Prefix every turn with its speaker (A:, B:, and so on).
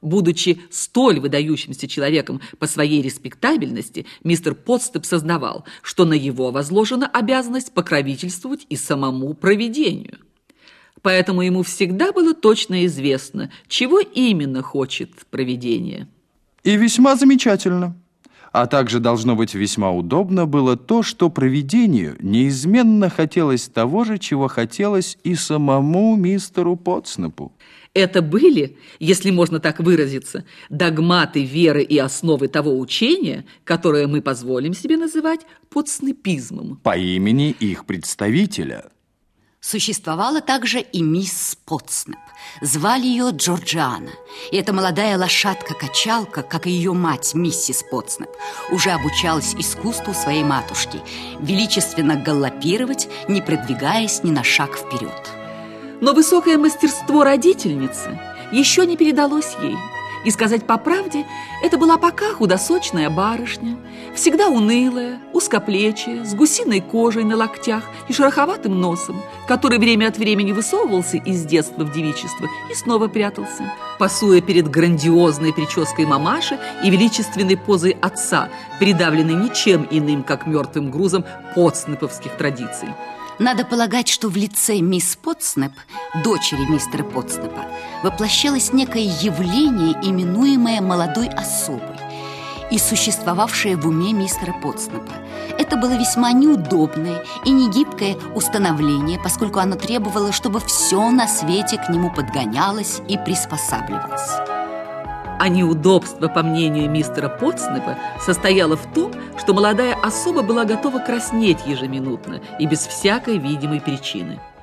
A: Будучи столь выдающимся человеком по своей респектабельности, мистер Подстеп сознавал, что на его возложена обязанность покровительствовать и самому провидению. Поэтому ему всегда было точно известно, чего именно хочет провидение.
B: И весьма замечательно. А также должно быть весьма удобно было то, что провидению неизменно хотелось того же, чего хотелось и самому мистеру Потснепу.
A: Это были, если можно так выразиться, догматы веры и основы того учения, которое мы позволим себе называть подснепизмом.
B: По имени их представителя.
C: Существовала также и мисс Потснеп. Звали ее Джорджиана. И эта молодая лошадка-качалка, как и ее мать, миссис Потснеп, уже обучалась искусству своей матушки величественно галопировать, не продвигаясь ни на шаг вперед.
A: Но высокое мастерство родительницы еще не передалось ей. И сказать по правде, это была пока худосочная барышня, всегда унылая, узкоплечая, с гусиной кожей на локтях и шероховатым носом, который время от времени высовывался из детства в девичество и снова прятался, пасуя перед грандиозной прической мамаши и величественной позой отца, придавленной ничем иным, как мертвым грузом подснеповских традиций.
C: Надо полагать, что в лице мисс Потснеп, дочери мистера Потснепа, воплощалось некое явление, именуемое молодой особой и существовавшее в уме мистера Потснепа. Это было весьма неудобное и негибкое установление, поскольку оно требовало, чтобы все на свете к нему подгонялось и приспосабливалось.
A: А неудобство, по мнению мистера Потснепа, состояло в том, что молодая особа была готова краснеть ежеминутно и без всякой видимой причины –